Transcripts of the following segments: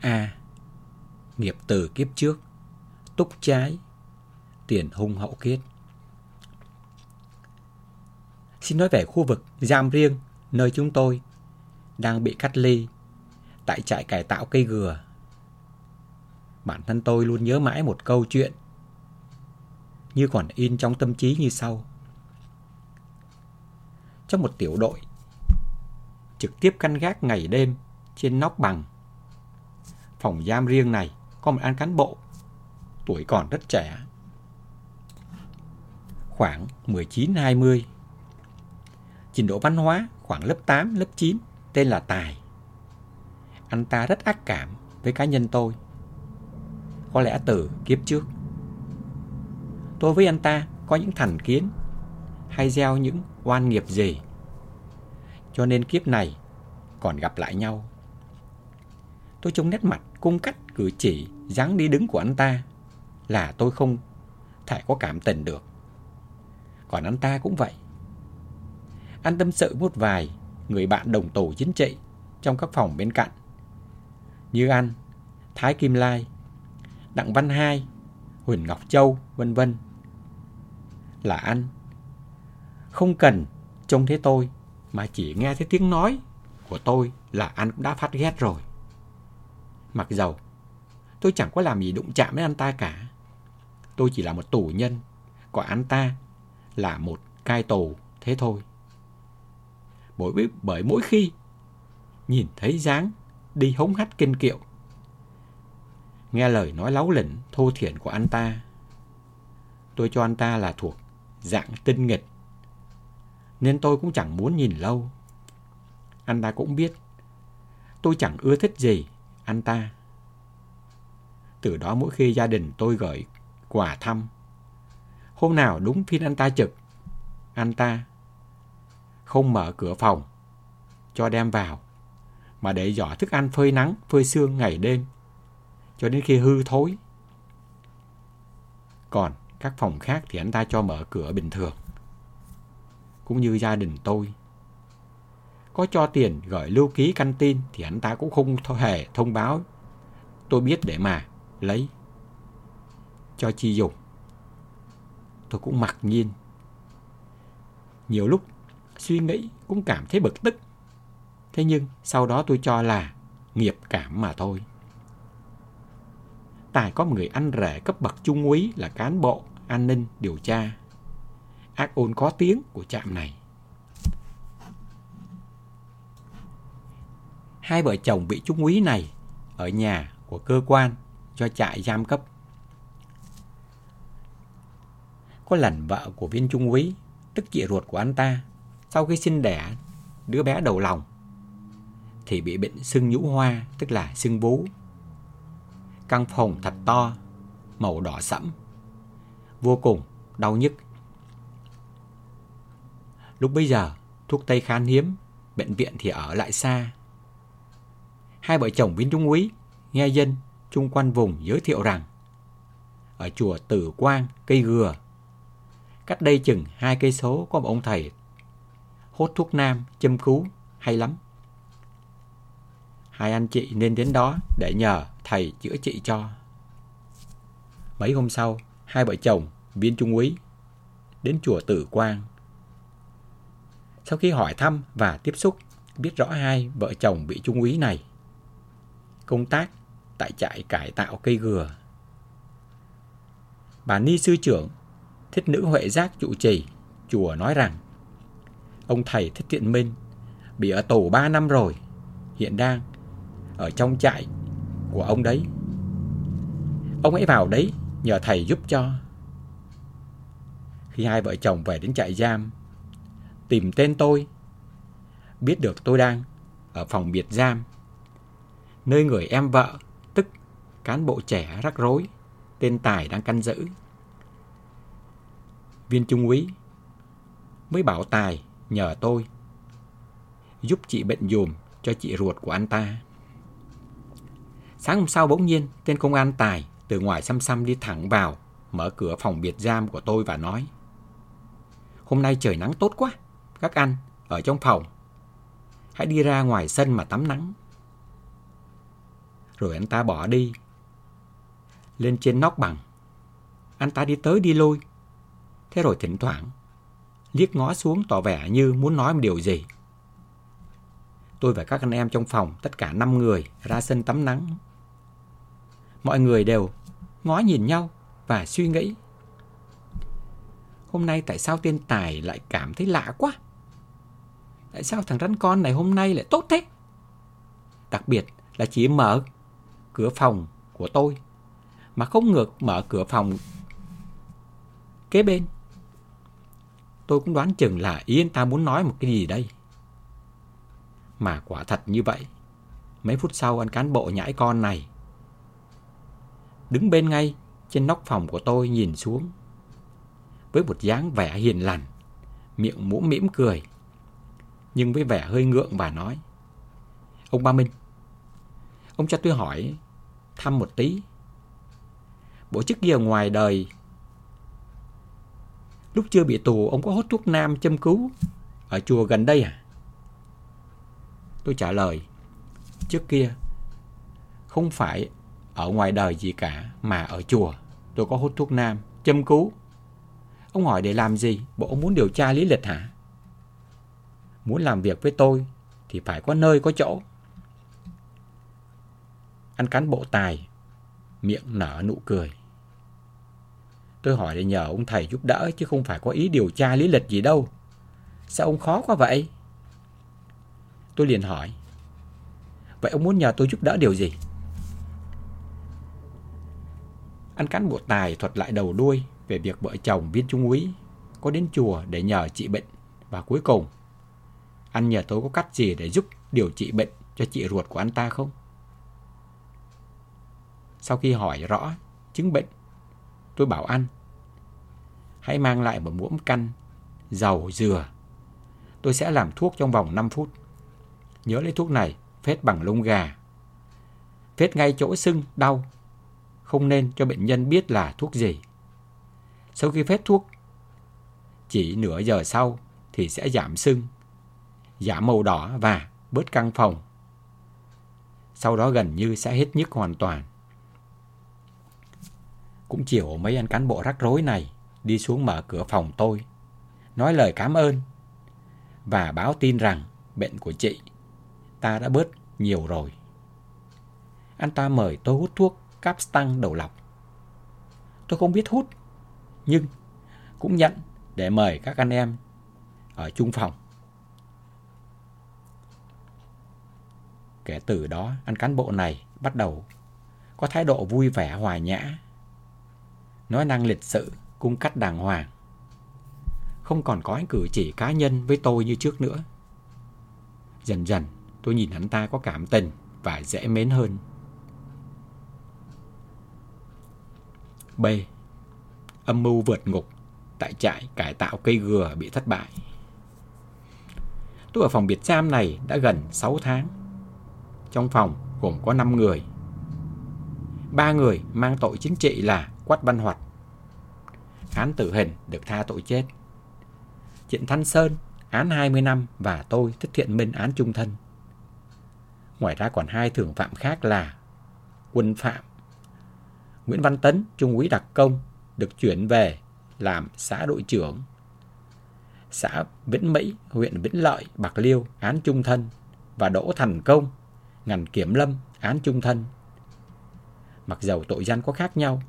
A. Nghiệp từ kiếp trước Túc trái Tiền hung hậu kiết Xin nói về khu vực giam riêng, nơi chúng tôi đang bị cách ly tại trại cải tạo cây gừa. Bản thân tôi luôn nhớ mãi một câu chuyện như còn in trong tâm trí như sau. Trong một tiểu đội trực tiếp canh gác ngày đêm trên nóc bằng phòng giam riêng này có một anh cán bộ tuổi còn rất trẻ khoảng 19-20 trình độ văn hóa khoảng lớp 8, lớp 9 tên là Tài. Anh ta rất ác cảm với cá nhân tôi. Có lẽ từ kiếp trước. Tôi với anh ta có những thành kiến hay gieo những oan nghiệp gì. Cho nên kiếp này còn gặp lại nhau. Tôi trông nét mặt cung cách cử chỉ, dáng đi đứng của anh ta là tôi không thể có cảm tình được. Còn anh ta cũng vậy. Anh tâm sự một vài người bạn đồng tổ chính trị trong các phòng bên cạnh. Như anh, Thái Kim Lai, Đặng Văn Hai, Huỳnh Ngọc Châu, vân vân. Là anh. Không cần trông thấy tôi, mà chỉ nghe thấy tiếng nói của tôi là anh cũng đã phát ghét rồi mặc dầu tôi chẳng có làm gì đụng chạm đến anh ta cả. Tôi chỉ là một tù nhân còn anh ta là một cai tù thế thôi. Bởi, bởi mỗi khi nhìn thấy dáng đi hống hách kinh kiệu nghe lời nói láo lỉnh thô thiển của anh ta tôi cho anh ta là thuộc dạng tinh nghịch. Nên tôi cũng chẳng muốn nhìn lâu. Anh ta cũng biết tôi chẳng ưa thích gì anh ta từ đó mỗi khi gia đình tôi gửi quà thăm hôm nào đúng phiên anh ta trực anh ta không mở cửa phòng cho đem vào, mà để giỏ thức ăn phơi nắng, phơi sương ngày đêm, cho đến khi hư thối. Còn các phòng khác thì anh ta cho mở cửa bình thường. Cũng như gia đình tôi. Có cho tiền gửi lưu ký căn tin thì anh ta cũng không hề thông báo. Tôi biết để mà, lấy. Cho chi dùng. Tôi cũng mặc nhiên. Nhiều lúc, suy nghĩ cũng cảm thấy bực tức. Thế nhưng, sau đó tôi cho là nghiệp cảm mà thôi. Tài có một người anh rể cấp bậc trung úy là cán bộ an ninh điều tra. Ác ôn có tiếng của trạm này. Hai vợ chồng bị trung úy này ở nhà của cơ quan cho trại giam cấp. Có lần vợ của viên trung úy, tức chị ruột của anh ta, sau khi sinh đẻ đứa bé đầu lòng thì bị bệnh sưng nhũ hoa, tức là sưng vú. Căn phòng thật to, màu đỏ sẫm, vô cùng đau nhức. Lúc bây giờ, thuốc tây khan hiếm, bệnh viện thì ở lại xa. Hai vợ chồng viên trung úy nghe dân chung quanh vùng giới thiệu rằng ở chùa Tử Quang, cây gừa, cách đây chừng hai cây số có một ông thầy hốt thuốc nam, châm cứu, hay lắm. Hai anh chị nên đến đó để nhờ thầy chữa trị cho. Mấy hôm sau, hai vợ chồng, viên trung úy, đến chùa Tử Quang. Sau khi hỏi thăm và tiếp xúc, biết rõ hai vợ chồng bị trung úy này công tác tại trại cải tạo cây gừa. Bà Ni Sư trưởng, thích nữ Huệ Giác trụ trì, chùa nói rằng Ông thầy Thích Thiện Minh bị ở tù 3 năm rồi, hiện đang ở trong trại của ông đấy. Ông hãy vào đấy nhờ thầy giúp cho. Khi hai vợ chồng về đến trại giam, tìm tên tôi, biết được tôi đang ở phòng biệt giam, nơi người em vợ, tức cán bộ trẻ rắc rối, tên Tài đang canh giữ. Viên trung úy mới bảo Tài nhờ tôi giúp chị bệnh dùm cho chị ruột của anh ta. Sáng hôm sau bỗng nhiên, tên công an Tài từ ngoài xăm xăm đi thẳng vào, mở cửa phòng biệt giam của tôi và nói Hôm nay trời nắng tốt quá, các anh, ở trong phòng. Hãy đi ra ngoài sân mà tắm nắng. Rồi anh ta bỏ đi. Lên trên nóc bằng. Anh ta đi tới đi lui. Thế rồi thỉnh thoảng, liếc ngó xuống tỏ vẻ như muốn nói một điều gì. Tôi và các anh em trong phòng, tất cả 5 người, ra sân tắm nắng. Mọi người đều ngó nhìn nhau và suy nghĩ. Hôm nay tại sao tên Tài lại cảm thấy lạ quá? Tại sao thằng rắn con này hôm nay lại tốt thế? Đặc biệt là chỉ mở cửa phòng của tôi mà không ngược mở cửa phòng kế bên. Tôi cũng đoán chừng là ý anh ta muốn nói một cái gì đây. Mà quả thật như vậy. Mấy phút sau anh cán bộ nhãi con này đứng bên ngay trên nóc phòng của tôi nhìn xuống với một dáng vẻ hiền lành, miệng mũm mỉm cười, nhưng với vẻ hơi ngượng và nói: "Ông Ba Minh, ông cho tôi hỏi thăm một tí. Bộ chức kia ngoài đời lúc chưa bị tù, ông có hút thuốc nam châm cứu ở chùa gần đây à?" Tôi trả lời: "Trước kia không phải ở ngoài đời gì cả, mà ở chùa tôi có hút thuốc nam châm cứu Ông hỏi để làm gì? Bộ ông muốn điều tra lý lịch hả? Muốn làm việc với tôi thì phải có nơi có chỗ. Anh cán bộ tài, miệng nở nụ cười. Tôi hỏi để nhờ ông thầy giúp đỡ chứ không phải có ý điều tra lý lịch gì đâu. Sao ông khó quá vậy? Tôi liền hỏi. Vậy ông muốn nhờ tôi giúp đỡ điều gì? Anh cán bộ tài thuật lại đầu đuôi về việc vợ chồng viên trung úy có đến chùa để nhờ trị bệnh và cuối cùng anh nhờ tôi có cách gì để giúp điều trị bệnh cho chị ruột của anh ta không? Sau khi hỏi rõ chứng bệnh, tôi bảo anh hãy mang lại một muỗng canh dầu dừa. Tôi sẽ làm thuốc trong vòng 5 phút. Nhớ lấy thuốc này phết bằng lông gà. Phết ngay chỗ sưng, đau. Không nên cho bệnh nhân biết là thuốc gì. Sau khi phết thuốc, chỉ nửa giờ sau thì sẽ giảm sưng, giảm màu đỏ và bớt căng phòng. Sau đó gần như sẽ hết nhức hoàn toàn. Cũng chiều mấy anh cán bộ rắc rối này đi xuống mở cửa phòng tôi, nói lời cảm ơn và báo tin rằng bệnh của chị ta đã bớt nhiều rồi. Anh ta mời tôi hút thuốc capstan đầu lọc. Tôi không biết hút nhưng cũng nhận để mời các anh em ở chung phòng. Kể từ đó, anh cán bộ này bắt đầu có thái độ vui vẻ hòa nhã, nói năng lịch sự, cung cách đàng hoàng. Không còn có anh cử chỉ cá nhân với tôi như trước nữa. Dần dần, tôi nhìn hắn ta có cảm tình và dễ mến hơn. B âm mưu vượt ngục tại trại cải tạo cây gừa bị thất bại. Tôi ở phòng biệt giam này đã gần 6 tháng. Trong phòng gồm có 5 người. Ba người mang tội chính trị là Quách Văn Hoạt. Án tử hình được tha tội chết. Trịnh Thanh Sơn án 20 năm và tôi Thích Thiện Minh án trung thân. Ngoài ra còn hai thưởng phạm khác là Quân Phạm, Nguyễn Văn Tấn, Trung úy đặc công được chuyển về làm xã đội trưởng. Xã Vĩnh Mỹ, huyện Vĩnh Lợi, Bạc Liêu án trung thân và Đỗ Thành Công, ngành kiểm lâm án trung thân. Mặc dầu tội danh có khác nhau,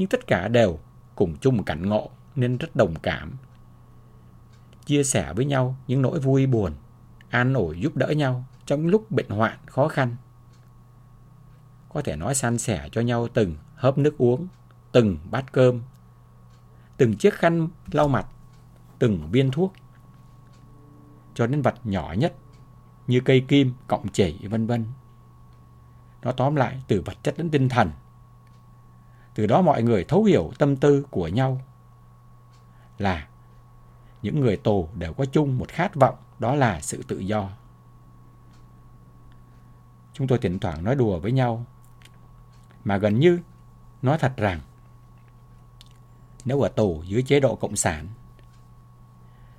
nhưng tất cả đều cùng chung một cảnh ngộ nên rất đồng cảm. Chia sẻ với nhau những nỗi vui buồn, an ủi giúp đỡ nhau trong lúc bệnh hoạn khó khăn. Có thể nói san sẻ cho nhau từng hớp nước uống từng bát cơm, từng chiếc khăn lau mặt, từng viên thuốc, cho đến vật nhỏ nhất như cây kim, cọng chỉ, vân vân. Nó tóm lại từ vật chất đến tinh thần. Từ đó mọi người thấu hiểu tâm tư của nhau là những người tù đều có chung một khát vọng, đó là sự tự do. Chúng tôi thỉnh thoảng nói đùa với nhau, mà gần như nói thật rằng, nếu ở tù dưới chế độ Cộng sản.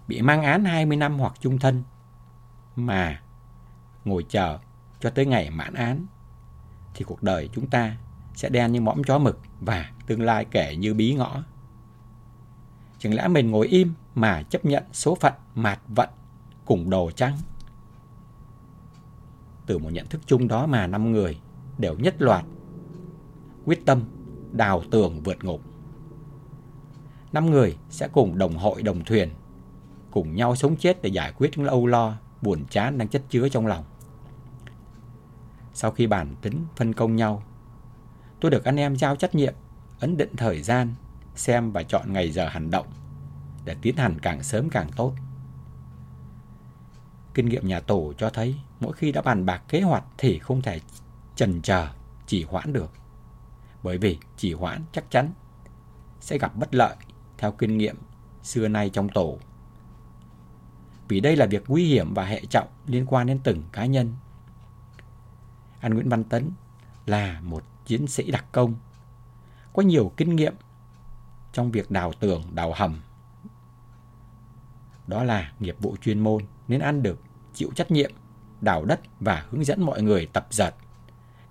Bị mang án 20 năm hoặc chung thân, mà ngồi chờ cho tới ngày mãn án, thì cuộc đời chúng ta sẽ đen như mõm chó mực và tương lai kể như bí ngõ. Chẳng lẽ mình ngồi im mà chấp nhận số phận mạt vận cùng đồ trắng? Từ một nhận thức chung đó mà năm người đều nhất loạt quyết tâm đào tường vượt ngục. Năm người sẽ cùng đồng hội đồng thuyền, cùng nhau sống chết để giải quyết những âu lo, buồn chán đang chất chứa trong lòng. Sau khi bàn tính phân công nhau, tôi được anh em giao trách nhiệm, ấn định thời gian, xem và chọn ngày giờ hành động để tiến hành càng sớm càng tốt. Kinh nghiệm nhà tù cho thấy mỗi khi đã bàn bạc kế hoạch thì không thể chần chờ, chỉ hoãn được. Bởi vì chỉ hoãn chắc chắn sẽ gặp bất lợi theo kinh nghiệm xưa nay trong tổ. Vì đây là việc nguy hiểm và hệ trọng liên quan đến từng cá nhân. Anh Nguyễn Văn Tấn là một chiến sĩ đặc công, có nhiều kinh nghiệm trong việc đào tường, đào hầm. Đó là nghiệp vụ chuyên môn nên ăn được chịu trách nhiệm đào đất và hướng dẫn mọi người tập dợt,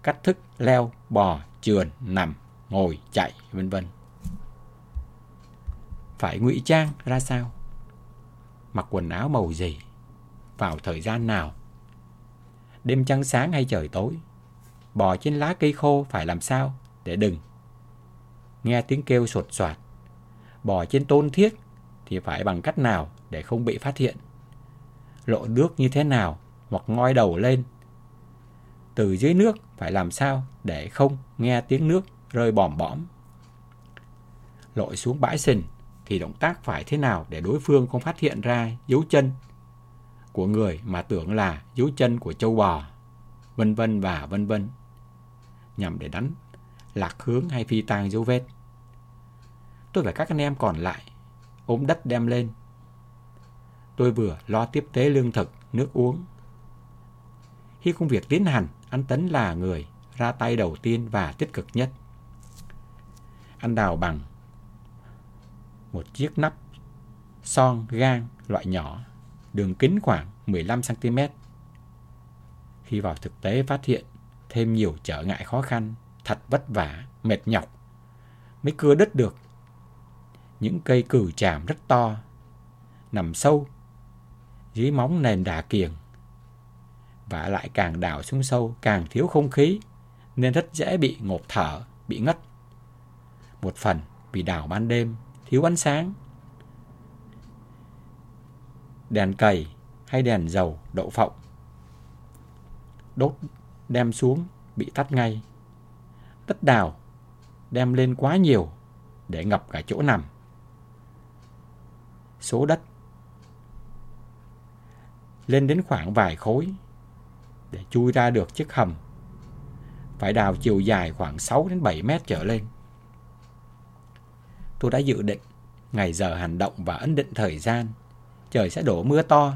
cắt thức, leo, bò, trườn, nằm, ngồi, chạy, vân vân. Phải ngụy trang ra sao? Mặc quần áo màu gì? Vào thời gian nào? Đêm trăng sáng hay trời tối? Bò trên lá cây khô phải làm sao để đừng nghe tiếng kêu sột soạt. Bò trên tôn thiết thì phải bằng cách nào để không bị phát hiện. Lộ nước như thế nào hoặc ngoi đầu lên. Từ dưới nước phải làm sao để không nghe tiếng nước rơi bòm bõm. Lội xuống bãi sình thì động tác phải thế nào để đối phương không phát hiện ra dấu chân của người mà tưởng là dấu chân của châu bò, vân vân và vân vân, nhằm để đánh lạc hướng hay phi tang dấu vết. Tôi và các anh em còn lại ôm đất đem lên. Tôi vừa lo tiếp tế lương thực, nước uống. Khi công việc tiến hành, anh Tấn là người ra tay đầu tiên và tích cực nhất. Anh đào bằng một chiếc nắp son gang loại nhỏ, đường kính khoảng 15cm. Khi vào thực tế phát hiện thêm nhiều trở ngại khó khăn, thật vất vả, mệt nhọc, mới cưa đứt được. Những cây cử tràm rất to, nằm sâu dưới móng nền đà kiềng. Và lại càng đào xuống sâu càng thiếu không khí, nên rất dễ bị ngộp thở, bị ngất. Một phần vì đào ban đêm thiếu ánh sáng. Đèn cầy hay đèn dầu đậu phộng đốt đem xuống bị tắt ngay. Đất đào đem lên quá nhiều để ngập cả chỗ nằm. Số đất lên đến khoảng vài khối để chui ra được chiếc hầm. Phải đào chiều dài khoảng 6 đến 7 mét trở lên tôi đã dự định ngày giờ hành động và ấn định thời gian. Trời sẽ đổ mưa to.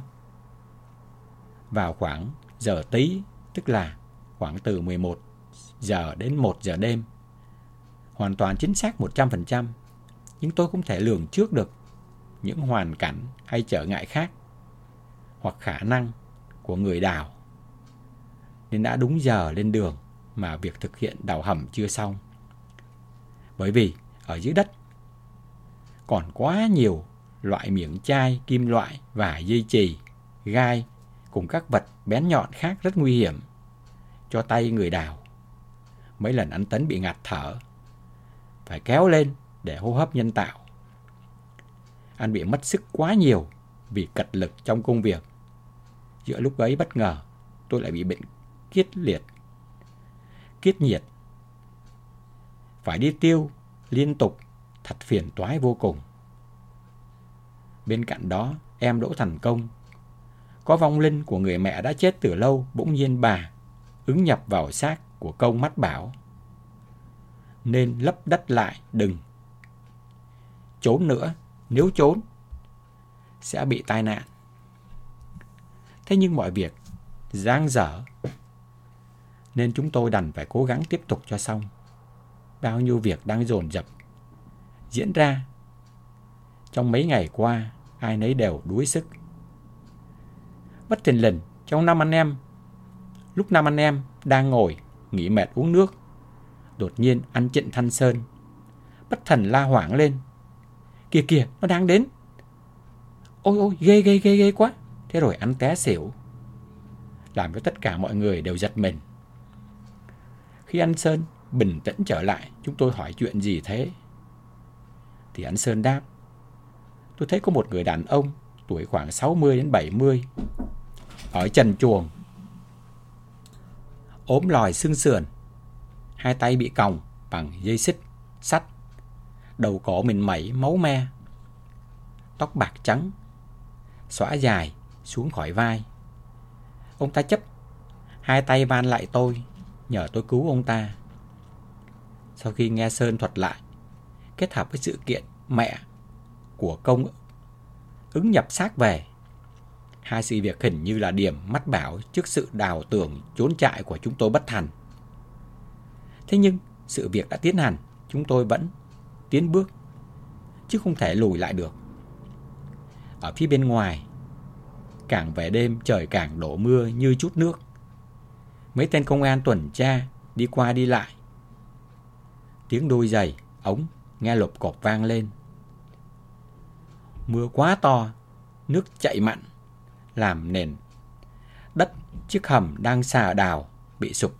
Vào khoảng giờ tí, tức là khoảng từ 11 giờ đến 1 giờ đêm. Hoàn toàn chính xác 100%, nhưng tôi không thể lường trước được những hoàn cảnh hay trở ngại khác hoặc khả năng của người đào. Nên đã đúng giờ lên đường mà việc thực hiện đào hầm chưa xong. Bởi vì ở dưới đất còn quá nhiều loại miệng chai, kim loại và dây chì, gai cùng các vật bén nhọn khác rất nguy hiểm cho tay người đào. Mấy lần anh Tấn bị ngạt thở, phải kéo lên để hô hấp nhân tạo. Anh bị mất sức quá nhiều vì cật lực trong công việc. Giữa lúc ấy bất ngờ, tôi lại bị bệnh kiết liệt, kiết nhiệt. Phải đi tiêu liên tục thật phiền toái vô cùng. Bên cạnh đó, em Đỗ Thành Công. Có vong linh của người mẹ đã chết từ lâu, bỗng nhiên bà ứng nhập vào xác của câu mắt bảo. Nên lấp đất lại, đừng. Trốn nữa, nếu trốn, sẽ bị tai nạn. Thế nhưng mọi việc giang dở, nên chúng tôi đành phải cố gắng tiếp tục cho xong. Bao nhiêu việc đang dồn dập diễn ra. Trong mấy ngày qua, ai nấy đều đuối sức. Bất thình lình, trong năm anh em, lúc năm anh em đang ngồi nghỉ mệt uống nước. Đột nhiên anh Trịnh Thanh Sơn bất thần la hoảng lên. Kìa kìa, nó đang đến. Ôi ôi, ghê ghê ghê ghê quá. Thế rồi anh té xỉu. Làm cho tất cả mọi người đều giật mình. Khi anh Sơn bình tĩnh trở lại, chúng tôi hỏi chuyện gì thế? Thì anh Sơn đáp. Tôi thấy có một người đàn ông tuổi khoảng 60 đến 70 ở trần chuồng ốm lòi xương sườn. Hai tay bị còng bằng dây xích, sắt. Đầu cổ mình mẩy máu me. Tóc bạc trắng, xõa dài xuống khỏi vai. Ông ta chấp, hai tay van lại tôi, nhờ tôi cứu ông ta. Sau khi nghe sơn thuật lại, kết hợp với sự kiện mẹ của công ứng nhập xác về. Hai sự việc hình như là điểm mắt bảo trước sự đào tường trốn chạy của chúng tôi bất thành. Thế nhưng, sự việc đã tiến hành, chúng tôi vẫn tiến bước, chứ không thể lùi lại được. Ở phía bên ngoài, càng về đêm trời càng đổ mưa như chút nước. Mấy tên công an tuần tra đi qua đi lại. Tiếng đôi giày, ống nghe lộp cộp vang lên mưa quá to, nước chạy mặn, làm nền đất chiếc hầm đang xà đào bị sụp.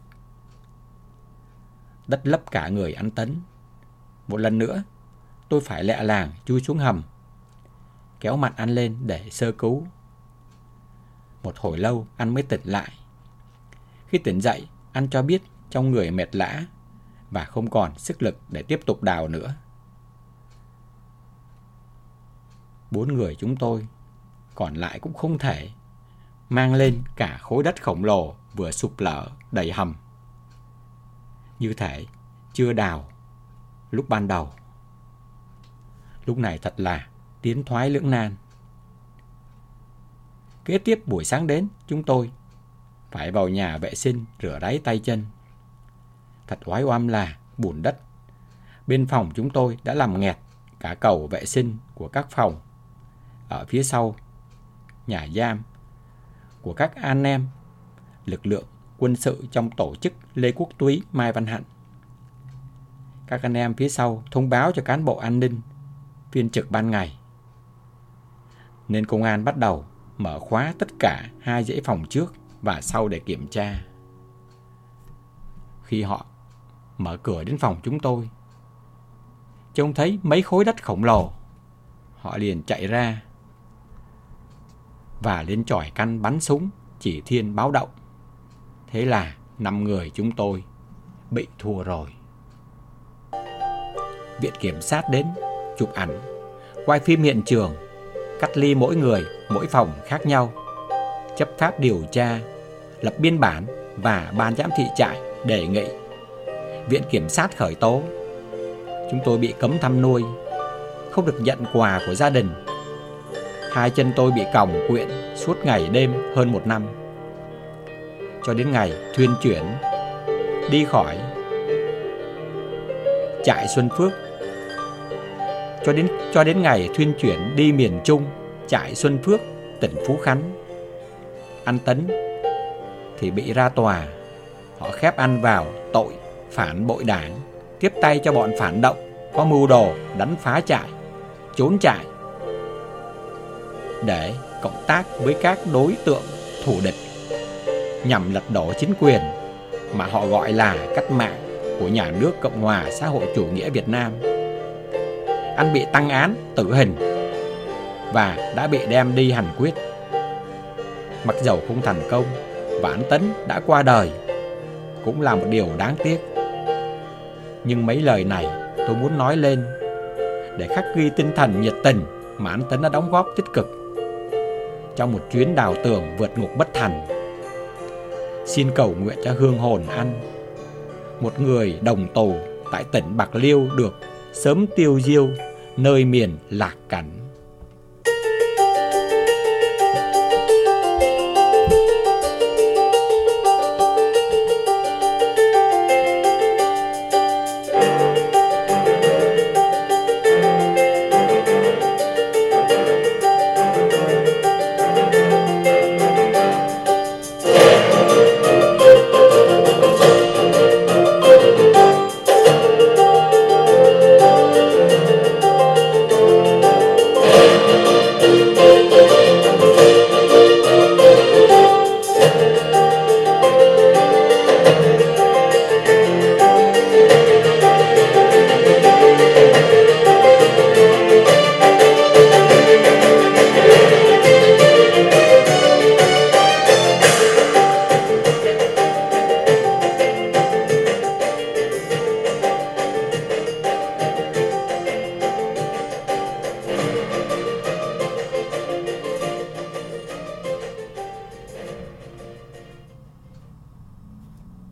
Đất lấp cả người ăn tấn. Một lần nữa, tôi phải lẹ làng chui xuống hầm, kéo mặt ăn lên để sơ cứu. Một hồi lâu anh mới tỉnh lại. Khi tỉnh dậy, anh cho biết trong người mệt lã và không còn sức lực để tiếp tục đào nữa. Bốn người chúng tôi, còn lại cũng không thể, mang lên cả khối đất khổng lồ vừa sụp lở đầy hầm. Như thể chưa đào lúc ban đầu. Lúc này thật là tiến thoái lưỡng nan. Kế tiếp buổi sáng đến, chúng tôi phải vào nhà vệ sinh rửa ráy tay chân. Thật oái oăm là bùn đất. Bên phòng chúng tôi đã làm nghẹt cả cầu vệ sinh của các phòng ở phía sau nhà giam của các anh em lực lượng quân sự trong tổ chức Lê Quốc Túy Mai Văn Hạnh. Các anh em phía sau thông báo cho cán bộ an ninh phiên trực ban ngày. Nên công an bắt đầu mở khóa tất cả hai dãy phòng trước và sau để kiểm tra. Khi họ mở cửa đến phòng chúng tôi, trông thấy mấy khối đất khổng lồ. Họ liền chạy ra và lên tròi căn bắn súng chỉ thiên báo động. Thế là năm người chúng tôi bị thua rồi. Viện kiểm sát đến chụp ảnh, quay phim hiện trường, cắt ly mỗi người, mỗi phòng khác nhau, chấp pháp điều tra, lập biên bản và ban giám thị trại đề nghị. Viện kiểm sát khởi tố. Chúng tôi bị cấm thăm nuôi, không được nhận quà của gia đình Hai chân tôi bị còng quyện suốt ngày đêm hơn một năm. Cho đến ngày thuyên chuyển, Đi khỏi Trại Xuân Phước. Cho đến cho đến ngày thuyên chuyển đi miền Trung, Trại Xuân Phước, tỉnh Phú Khánh Anh Tấn Thì bị ra tòa. Họ khép ăn vào tội phản bội đảng, Tiếp tay cho bọn phản động, Có mưu đồ đánh phá trại, Trốn trại để cộng tác với các đối tượng thù địch nhằm lật đổ chính quyền mà họ gọi là cách mạng của nhà nước Cộng hòa xã hội chủ nghĩa Việt Nam. Anh bị tăng án tử hình và đã bị đem đi hành quyết. Mặc dầu không thành công và anh Tấn đã qua đời cũng là một điều đáng tiếc. Nhưng mấy lời này tôi muốn nói lên để khắc ghi tinh thần nhiệt tình mà anh Tấn đã đóng góp tích cực trong một chuyến đào tường vượt ngục bất thành. Xin cầu nguyện cho hương hồn ăn. một người đồng tù tại tỉnh Bạc Liêu được sớm tiêu diêu, nơi miền lạc cảnh.